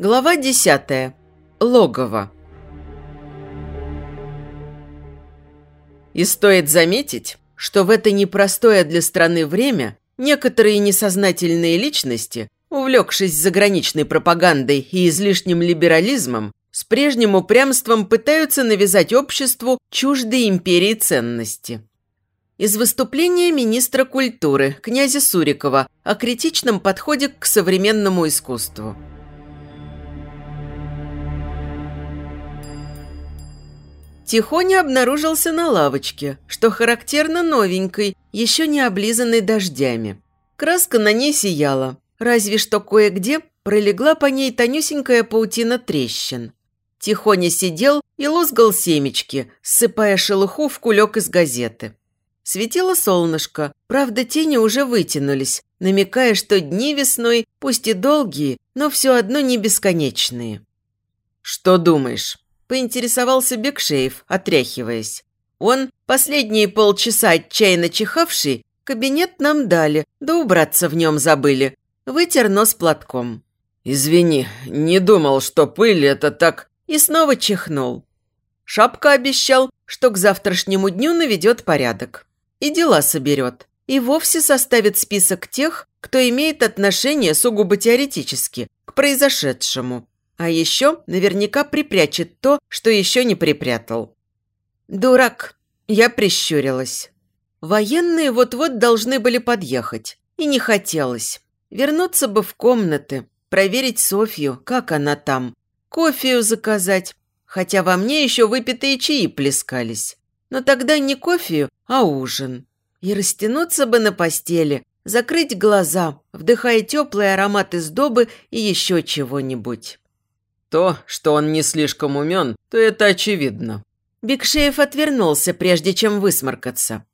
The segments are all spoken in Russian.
Глава 10. Логово. И стоит заметить, что в это непростое для страны время некоторые несознательные личности, увлекшись заграничной пропагандой и излишним либерализмом, с прежним упрямством пытаются навязать обществу чуждые империи ценности. Из выступления министра культуры князя Сурикова о критичном подходе к современному искусству – Тихоня обнаружился на лавочке, что характерно новенькой, еще не облизанной дождями. Краска на ней сияла, разве что кое-где пролегла по ней тонюсенькая паутина трещин. Тихоня сидел и лузгал семечки, ссыпая шелуху в кулек из газеты. Светило солнышко, правда, тени уже вытянулись, намекая, что дни весной, пусть и долгие, но все одно не бесконечные. «Что думаешь?» Поинтересовался Бекшеев, отряхиваясь. Он, последние полчаса отчаянно чихавший, кабинет нам дали, да убраться в нем забыли. Вытер нос платком. «Извини, не думал, что пыль это так...» И снова чихнул. Шапка обещал, что к завтрашнему дню наведет порядок. И дела соберет. И вовсе составит список тех, кто имеет отношение сугубо теоретически к произошедшему. А еще наверняка припрячет то, что еще не припрятал. «Дурак!» Я прищурилась. Военные вот-вот должны были подъехать. И не хотелось. Вернуться бы в комнаты, проверить Софью, как она там. Кофею заказать. Хотя во мне еще выпитые чаи плескались. Но тогда не кофею, а ужин. И растянуться бы на постели, закрыть глаза, вдыхая теплый аромат из добы и еще чего-нибудь. То, что он не слишком умен, то это очевидно. Бекшеев отвернулся, прежде чем высморкаться.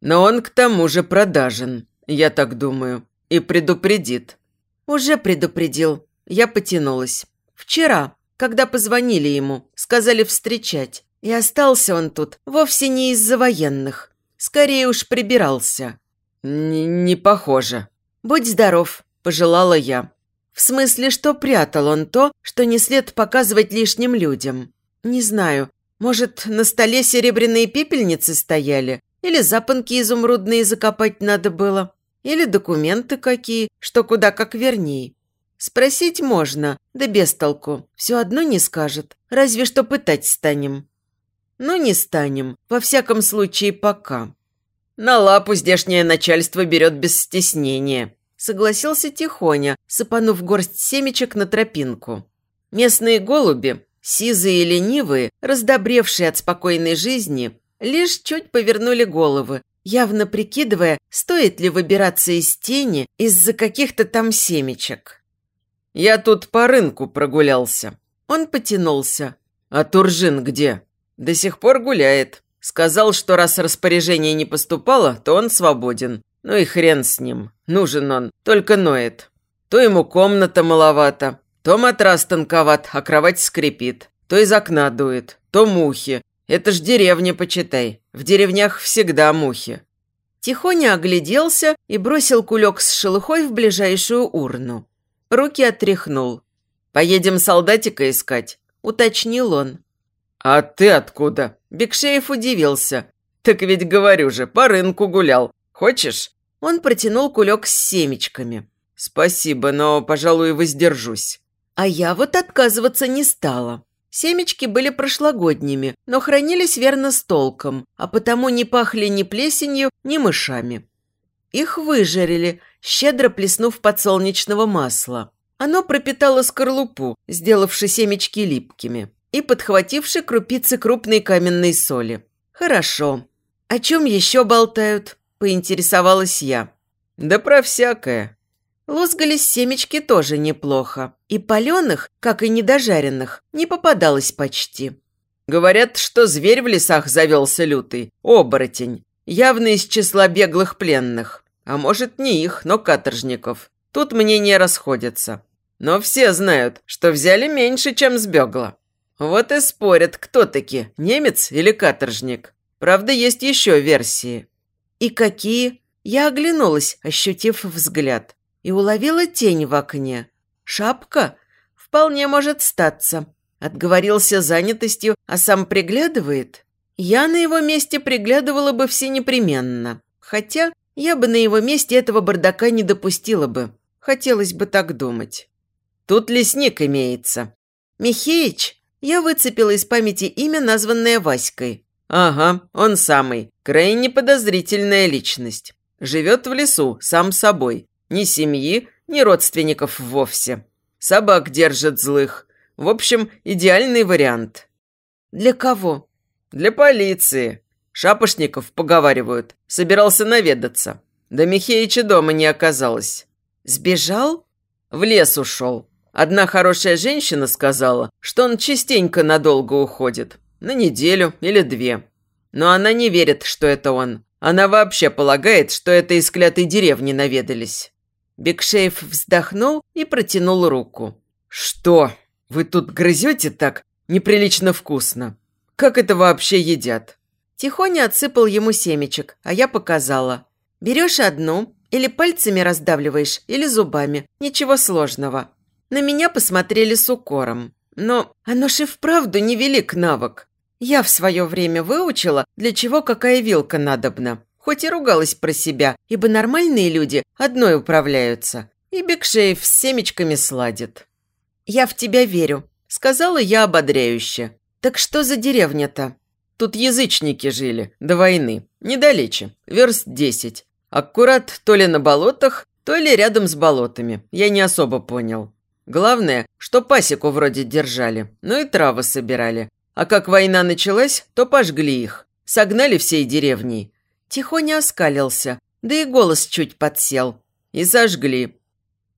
Но он к тому же продажен, я так думаю, и предупредит. Уже предупредил. Я потянулась. Вчера, когда позвонили ему, сказали встречать. И остался он тут вовсе не из-за военных. Скорее уж прибирался. Н не похоже. «Будь здоров», – пожелала я. В смысле, что прятал он то, что не след показывать лишним людям. Не знаю, может, на столе серебряные пепельницы стояли? Или запонки изумрудные закопать надо было? Или документы какие, что куда как верней? Спросить можно, да без толку. Все одно не скажет. Разве что пытать станем. Ну, не станем. Во всяком случае, пока. На лапу здешнее начальство берет без стеснения согласился Тихоня, сыпанув горсть семечек на тропинку. Местные голуби, сизые и ленивые, раздобревшие от спокойной жизни, лишь чуть повернули головы, явно прикидывая, стоит ли выбираться из тени из-за каких-то там семечек. «Я тут по рынку прогулялся». Он потянулся. «А Туржин где?» «До сих пор гуляет. Сказал, что раз распоряжение не поступало, то он свободен. Ну и хрен с ним. Нужен он, только ноет. То ему комната маловато, то матрас тонковат, а кровать скрипит. То из окна дует, то мухи. Это ж деревня, почитай. В деревнях всегда мухи. Тихоня огляделся и бросил кулек с шелухой в ближайшую урну. Руки отряхнул. «Поедем солдатика искать», – уточнил он. «А ты откуда?» Бекшеев удивился. «Так ведь говорю же, по рынку гулял. Хочешь?» Он протянул кулек с семечками. «Спасибо, но, пожалуй, воздержусь». А я вот отказываться не стала. Семечки были прошлогодними, но хранились верно с толком, а потому не пахли ни плесенью, ни мышами. Их выжарили, щедро плеснув подсолнечного масла. Оно пропитало скорлупу, сделавши семечки липкими, и подхвативши крупицы крупной каменной соли. Хорошо. О чем еще болтают? Поинтересовалась я. «Да про всякое». Лузгались семечки тоже неплохо. И паленых, как и недожаренных, не попадалось почти. Говорят, что зверь в лесах завелся лютый, оборотень, явно из числа беглых пленных. А может, не их, но каторжников. Тут мнения расходятся. Но все знают, что взяли меньше, чем сбегла. Вот и спорят, кто таки, немец или каторжник. Правда, есть еще версии. «И какие?» Я оглянулась, ощутив взгляд, и уловила тень в окне. «Шапка?» Вполне может статься. Отговорился занятостью, а сам приглядывает. Я на его месте приглядывала бы все непременно. Хотя я бы на его месте этого бардака не допустила бы. Хотелось бы так думать. Тут лесник имеется. Михеич? Я выцепила из памяти имя, названное Васькой. Ага, он самый. Крайне подозрительная личность. Живет в лесу, сам собой. Ни семьи, ни родственников вовсе. Собак держит злых. В общем, идеальный вариант. Для кого? Для полиции. Шапошников, поговаривают, собирался наведаться. Да Михеича дома не оказалось. Сбежал? В лес ушел. Одна хорошая женщина сказала, что он частенько надолго уходит. На неделю или две. Но она не верит, что это он. Она вообще полагает, что это из клятой деревни наведались. Бекшеев вздохнул и протянул руку. «Что? Вы тут грызете так? Неприлично вкусно. Как это вообще едят?» Тихоня отсыпал ему семечек, а я показала. Берешь одну, или пальцами раздавливаешь, или зубами. Ничего сложного. На меня посмотрели с укором. Но оно ж и вправду невелик навык. Я в свое время выучила, для чего какая вилка надобна. Хоть и ругалась про себя, ибо нормальные люди одной управляются. И Бекшеев с семечками сладит. «Я в тебя верю», – сказала я ободряюще. «Так что за деревня-то?» Тут язычники жили, до войны, недалече, верст десять. Аккурат то ли на болотах, то ли рядом с болотами, я не особо понял. Главное, что пасеку вроде держали, ну и травы собирали. А как война началась, то пожгли их, согнали всей деревней. Тихоня оскалился, да и голос чуть подсел. И сожгли.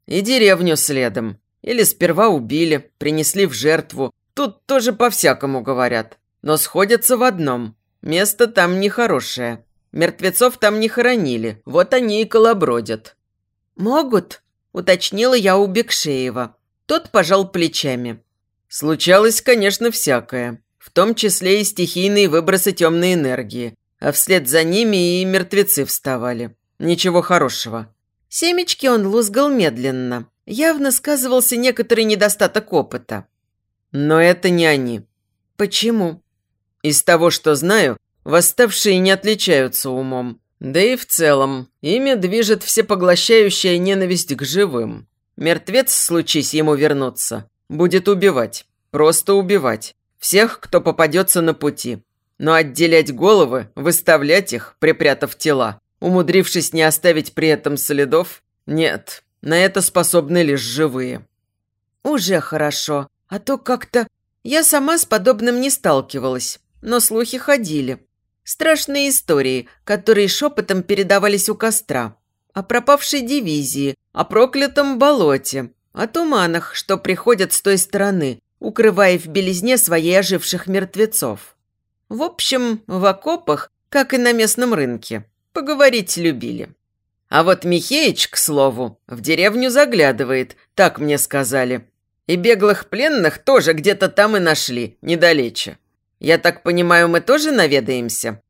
И деревню следом. Или сперва убили, принесли в жертву. Тут тоже по-всякому говорят но сходятся в одном. Место там нехорошее. Мертвецов там не хоронили, вот они и колобродят». «Могут?» – уточнила я у Бекшеева. Тот пожал плечами. «Случалось, конечно, всякое. В том числе и стихийные выбросы темной энергии. А вслед за ними и мертвецы вставали. Ничего хорошего». Семечки он лузгал медленно. Явно сказывался некоторый недостаток опыта. «Но это не они». «Почему?» Из того, что знаю, восставшие не отличаются умом. Да и в целом, ими движет всепоглощающая ненависть к живым. Мертвец, случись ему вернуться, будет убивать. Просто убивать. Всех, кто попадется на пути. Но отделять головы, выставлять их, припрятав тела, умудрившись не оставить при этом следов, нет. На это способны лишь живые. Уже хорошо. А то как-то... Я сама с подобным не сталкивалась но слухи ходили. Страшные истории, которые шепотом передавались у костра. О пропавшей дивизии, о проклятом болоте, о туманах, что приходят с той стороны, укрывая в белизне своих оживших мертвецов. В общем, в окопах, как и на местном рынке, поговорить любили. А вот Михеич, к слову, в деревню заглядывает, так мне сказали. И беглых пленных тоже где-то там и нашли, недалече. Я так понимаю, мы тоже наведаемся?»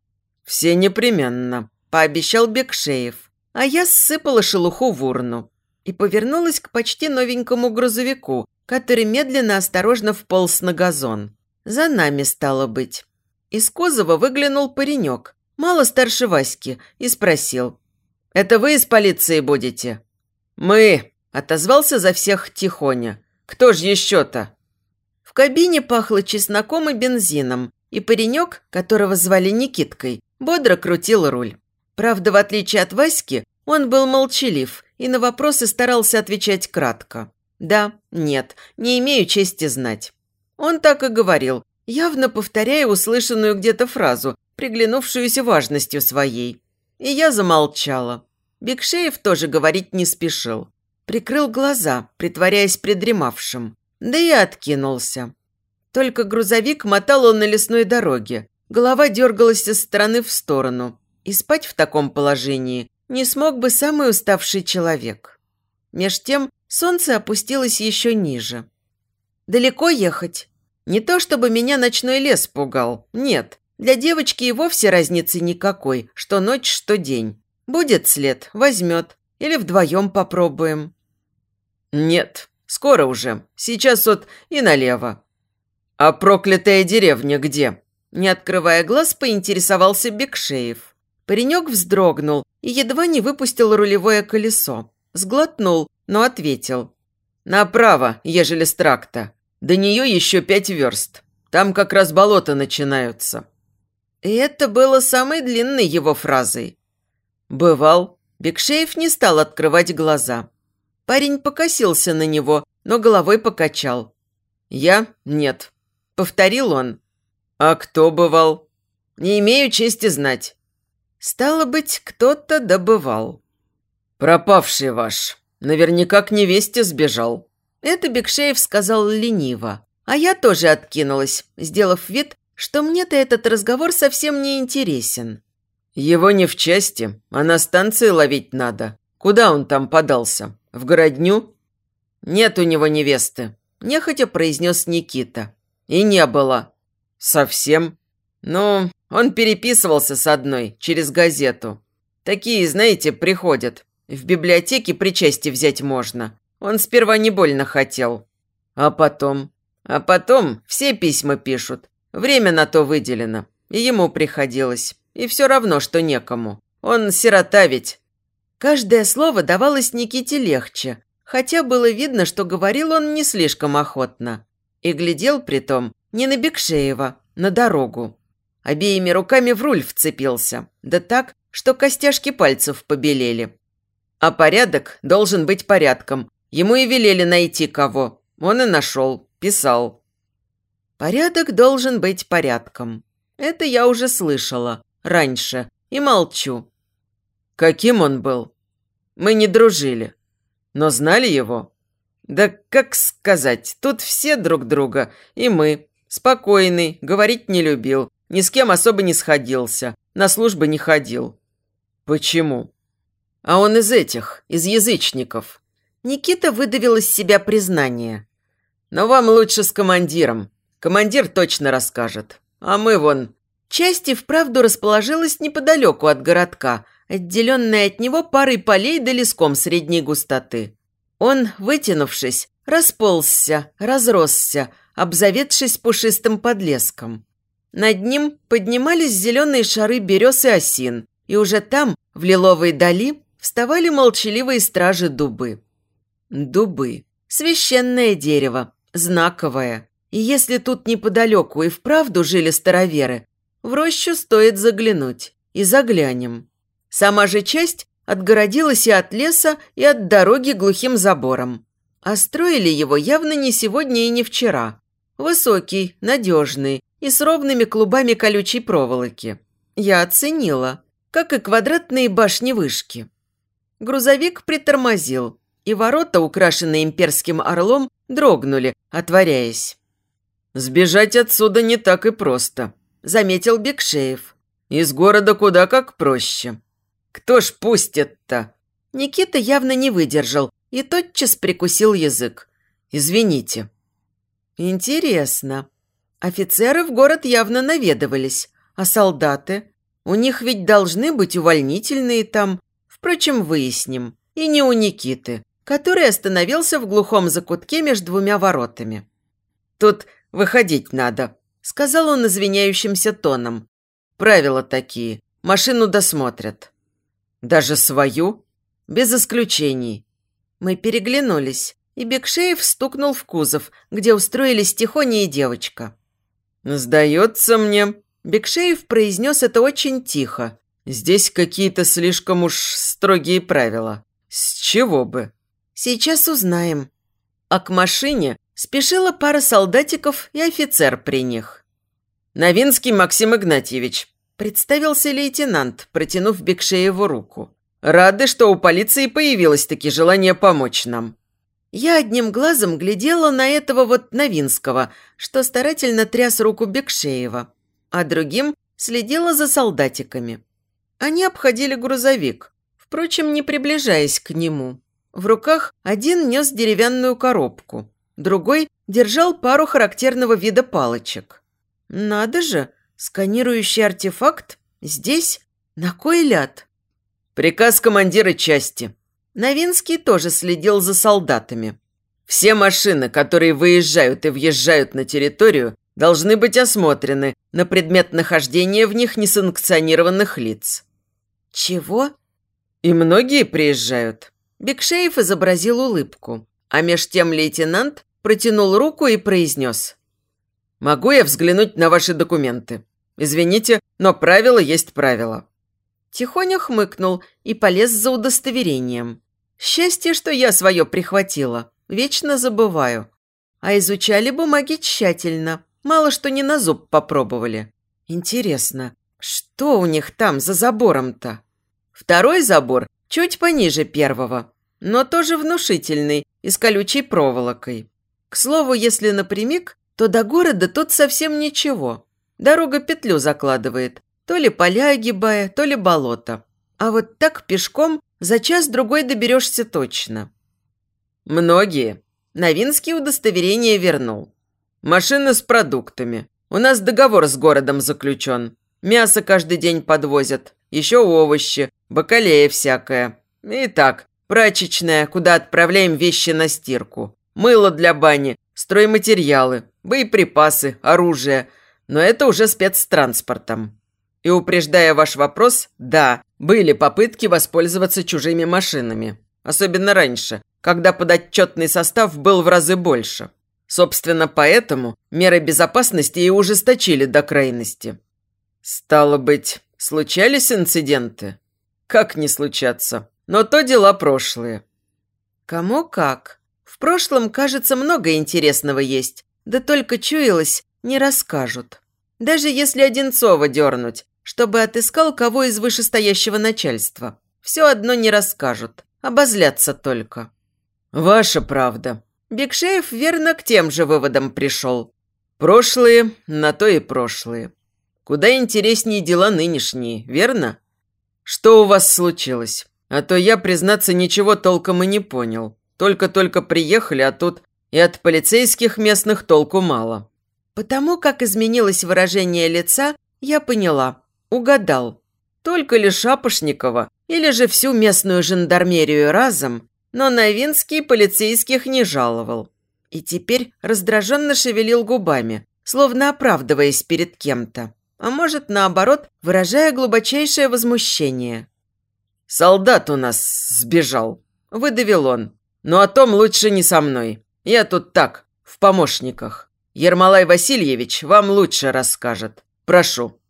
«Все непременно», – пообещал Бекшеев. А я ссыпала шелуху в урну и повернулась к почти новенькому грузовику, который медленно осторожно вполз на газон. За нами стало быть. Из кузова выглянул паренек, мало старше Васьки, и спросил. «Это вы из полиции будете?» «Мы», – отозвался за всех тихоня. «Кто ж еще-то?» В кабине пахло чесноком и бензином, и паренек, которого звали Никиткой, бодро крутил руль. Правда, в отличие от Васьки, он был молчалив и на вопросы старался отвечать кратко. «Да», «нет», «не имею чести знать». Он так и говорил, явно повторяя услышанную где-то фразу, приглянувшуюся важностью своей. И я замолчала. Бекшеев тоже говорить не спешил. Прикрыл глаза, притворяясь придремавшим да и откинулся. Только грузовик мотал он на лесной дороге. Голова дергалась из стороны в сторону. И спать в таком положении не смог бы самый уставший человек. Меж тем солнце опустилось еще ниже. Далеко ехать? Не то чтобы меня ночной лес пугал. Нет, для девочки и вовсе разницы никакой, что ночь, что день. Будет след, возьмет. Или вдвоем попробуем. Нет, Скоро уже. Сейчас вот и налево». «А проклятая деревня где?» Не открывая глаз, поинтересовался Бекшеев. Паренек вздрогнул и едва не выпустил рулевое колесо. Сглотнул, но ответил. «Направо, ежели с тракта. До нее еще пять верст. Там как раз болота начинаются». И это было самой длинной его фразой. «Бывал». Бекшеев не стал открывать глаза. Парень покосился на него, но головой покачал. «Я? Нет». Повторил он. «А кто бывал?» «Не имею чести знать». «Стало быть, кто-то добывал». «Пропавший ваш. Наверняка к невесте сбежал». Это Бекшеев сказал лениво. А я тоже откинулась, сделав вид, что мне-то этот разговор совсем не интересен. Его не в части, а на станции ловить надо. Куда он там подался? В городню? Нет у него невесты, нехотя произнес Никита. И не было. Совсем? Ну, он переписывался с одной через газету. Такие, знаете, приходят. В библиотеке причастие взять можно. Он сперва не больно хотел. А потом? А потом все письма пишут. Время на то выделено. И ему приходилось. И все равно, что некому. Он сирота ведь. Каждое слово давалось Никите легче, хотя было видно, что говорил он не слишком охотно. И глядел притом не на Бекшеева, на дорогу. Обеими руками в руль вцепился, да так, что костяшки пальцев побелели. А порядок должен быть порядком. Ему и велели найти кого. Он и нашел, писал. Порядок должен быть порядком. Это я уже слышала раньше и молчу. Каким он был? Мы не дружили, но знали его. Да как сказать, тут все друг друга, и мы. Спокойный, говорить не любил, ни с кем особо не сходился, на службы не ходил. Почему? А он из этих, из язычников. Никита выдавил из себя признание. Но вам лучше с командиром. Командир точно расскажет. А мы вон... Часть и вправду расположилась неподалеку от городка, отделенная от него парой полей да леском средней густоты. Он, вытянувшись, расползся, разросся, обзаведшись пушистым подлеском. Над ним поднимались зеленые шары берез и осин, и уже там, в лиловой дали, вставали молчаливые стражи дубы. Дубы. Священное дерево, знаковое. И если тут неподалеку и вправду жили староверы, в рощу стоит заглянуть. И заглянем. Сама же часть отгородилась и от леса, и от дороги глухим забором. А строили его явно не сегодня и не вчера. Высокий, надежный и с ровными клубами колючей проволоки. Я оценила, как и квадратные башни-вышки. Грузовик притормозил, и ворота, украшенные имперским орлом, дрогнули, отворяясь. «Сбежать отсюда не так и просто», – заметил Бекшеев. «Из города куда как проще. Кто ж пустит-то?» Никита явно не выдержал и тотчас прикусил язык. «Извините». «Интересно. Офицеры в город явно наведывались, а солдаты? У них ведь должны быть увольнительные там. Впрочем, выясним. И не у Никиты, который остановился в глухом закутке между двумя воротами. Тут выходить надо», – сказал он извиняющимся тоном. «Правила такие. Машину досмотрят». «Даже свою?» «Без исключений». Мы переглянулись, и Бекшеев стукнул в кузов, где устроились Тихоня и девочка. «Сдается мне...» Бекшеев произнес это очень тихо. «Здесь какие-то слишком уж строгие правила. С чего бы?» «Сейчас узнаем». А к машине Спешила пара солдатиков и офицер при них. «Новинский Максим Игнатьевич», – представился лейтенант, протянув Бекшееву руку. «Рады, что у полиции появилось-таки желание помочь нам». Я одним глазом глядела на этого вот Новинского, что старательно тряс руку Бекшеева, а другим следила за солдатиками. Они обходили грузовик, впрочем, не приближаясь к нему. В руках один нес деревянную коробку – Другой держал пару характерного вида палочек. Надо же, сканирующий артефакт здесь? На кой ляд? Приказ командира части. Новинский тоже следил за солдатами. Все машины, которые выезжают и въезжают на территорию, должны быть осмотрены на предмет нахождения в них несанкционированных лиц». «Чего?» «И многие приезжают». Бекшеев изобразил улыбку, а меж тем лейтенант протянул руку и произнес. «Могу я взглянуть на ваши документы? Извините, но правило есть правило». Тихоня хмыкнул и полез за удостоверением. Счастье, что я свое прихватила. Вечно забываю. А изучали бумаги тщательно. Мало что не на зуб попробовали. Интересно, что у них там за забором-то? Второй забор чуть пониже первого, но тоже внушительный и с колючей проволокой. К слову, если напрямик, то до города тут совсем ничего. Дорога петлю закладывает, то ли поля огибая, то ли болото. А вот так пешком за час-другой доберешься точно. Многие. Новинский удостоверение вернул. Машины с продуктами. У нас договор с городом заключен. Мясо каждый день подвозят. Еще овощи, бакалея всякое. И так, прачечная, куда отправляем вещи на стирку. Мыло для бани, стройматериалы, боеприпасы, оружие. Но это уже спецтранспортом. И упреждая ваш вопрос, да, были попытки воспользоваться чужими машинами. Особенно раньше, когда подотчетный состав был в разы больше. Собственно, поэтому меры безопасности и ужесточили до крайности. Стало быть, случались инциденты? Как не случаться? Но то дела прошлые. Кому как. В прошлом, кажется, много интересного есть. Да только чуялось, не расскажут. Даже если Одинцова дернуть, чтобы отыскал кого из вышестоящего начальства. Все одно не расскажут. Обозлятся только. Ваша правда. Бекшеев верно к тем же выводам пришел. Прошлые, на то и прошлые. Куда интереснее дела нынешние, верно? Что у вас случилось? А то я, признаться, ничего толком и не понял. Только-только приехали, а тут и от полицейских местных толку мало. Потому как изменилось выражение лица, я поняла. Угадал. Только ли Шапошникова, или же всю местную жандармерию разом, но Новинский полицейских не жаловал. И теперь раздраженно шевелил губами, словно оправдываясь перед кем-то. А может, наоборот, выражая глубочайшее возмущение. «Солдат у нас сбежал», – выдавил он. «Но о том лучше не со мной. Я тут так, в помощниках. Ермолай Васильевич вам лучше расскажет. Прошу».